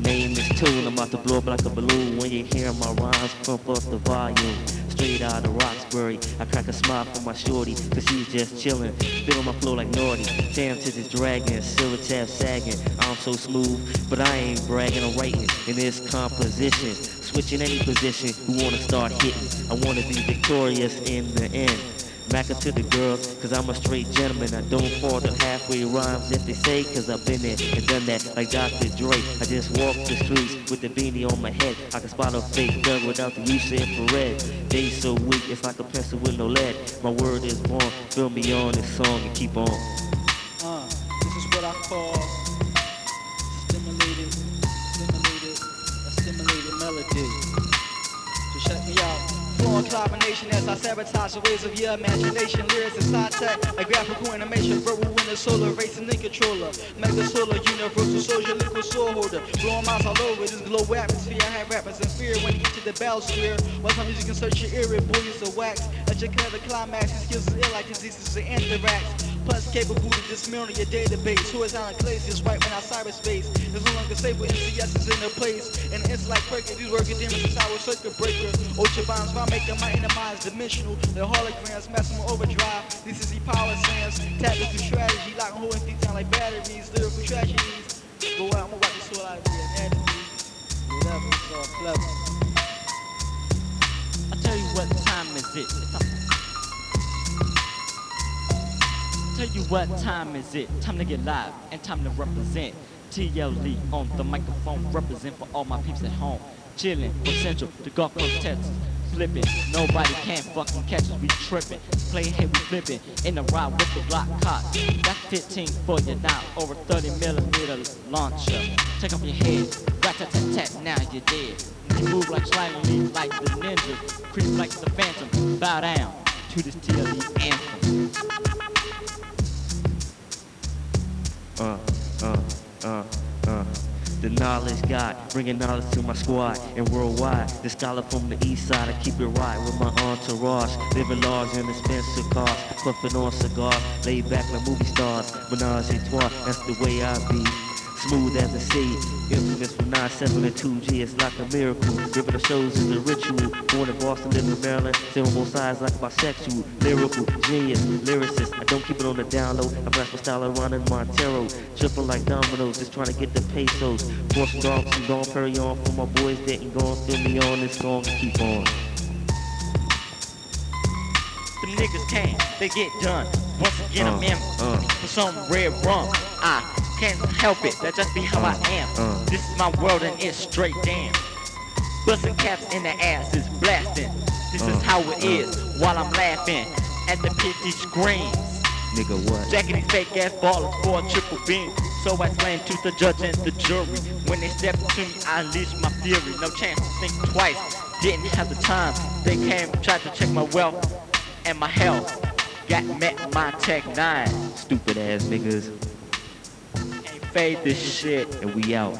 name is Tune. I'm about to blow up like a balloon when you hear my rhymes pump up the volume. Straight out of Roxbury, I crack a smile for my shorty, cause she's just chillin'. Spit on my flow like naughty. Damn to this dragon, silver tab sagging. I'm so smooth, but I ain't bragging or writing in this composition. Switching any position, who wanna start hitting? I wanna be victorious in the end. Back to the girls, cause I'm a straight gentleman. I don't fall to halfway rhymes if they say, cause I've been there and done that like Dr. Dre. I just walk the streets with the beanie on my head. I can spot a fake thug without the use of infrared. They so weak, it's like a pencil with no lead. My word is born, fill me on this song and keep on. Uh, this is what I call Flowing combination as I sabotage the ways of your imagination. Lyrics high tech, a graphical animation, verbal winner, solar racing link controller, mega solar, universal soldier, liquid soul holder. Blowing miles all over this global atmosphere. I have rappers in fear when get to the battlesphere. While some music can search your ear, boy, it's a wax. Educate the climax, skills is ill like diseases and anthrax. Plus capable to dismantle your database. Horizontal glaciers right when out cyberspace. There's no longer stable NCS is in their place. And it's like breaking these working demons is our circuit breaker. Ultra bombs, my maker, my inner mind's dimensional. The holograms, maximum overdrive. This is the power sands. Tactical strategy, locking holding things down like batteries. Lyrical tragedies. Go out, I'm gonna wipe this all out of your anatomy. Whatever, it's clever. I tell you what time is it. Tell you what time is it. Time to get live and time to represent. TLE on the microphone, represent for all my peeps at home. Chillin' from Central to Gulf Coast, Texas. Flippin', nobody can fucking catch us. We trippin', playin' here we flippin'. In the ride with the Glock cock. That's 15 for you now, over 30 millimeter launcher. Take off your head, rat tat tat tat. Now you're dead. You move like slimy, like the ninja, creep like the phantom. Bow down to this TLE anthem. Uh, uh, uh. The knowledge God, bringing knowledge to my squad and worldwide. The scholar from the east side, I keep it right with my entourage. Living large in expensive cars, puffing on cigars, laid back like movie stars. Menage a trois, that's the way I be. Smooth as the sea, infamous from 9-7 and 2G, it's like a miracle. Ripping the shows is a ritual. Born in Boston, live in Maryland, still on both sides like bisexual. Lyrical, genius, lyricist. I don't keep it on the down low. I blast my style around in Montero. Tripping like dominoes, just trying to get the pesos. Pour some dogs and Dom Perignon for my boys that ain't gonna fill me on this song and keep on. Them niggas came, they get done. Once again, I'm Uh, in uh. for some red rum. I can't help it, that's just be how I am. uh. This is my world and it's straight damn. Busting caps in the ass is blasting. This is Uh, how it uh. while I'm laughing at the pitchy screens. Nigga, what? Jacking these fake ass ballers for a triple beam. So I explain to the judge and the jury. When they step to me, I unleash my fury. No chance to think twice. Didn't have the time. They came, tried to check my wealth and my health. Got met my tech nine. Stupid ass niggas. Fade this shit. And we out.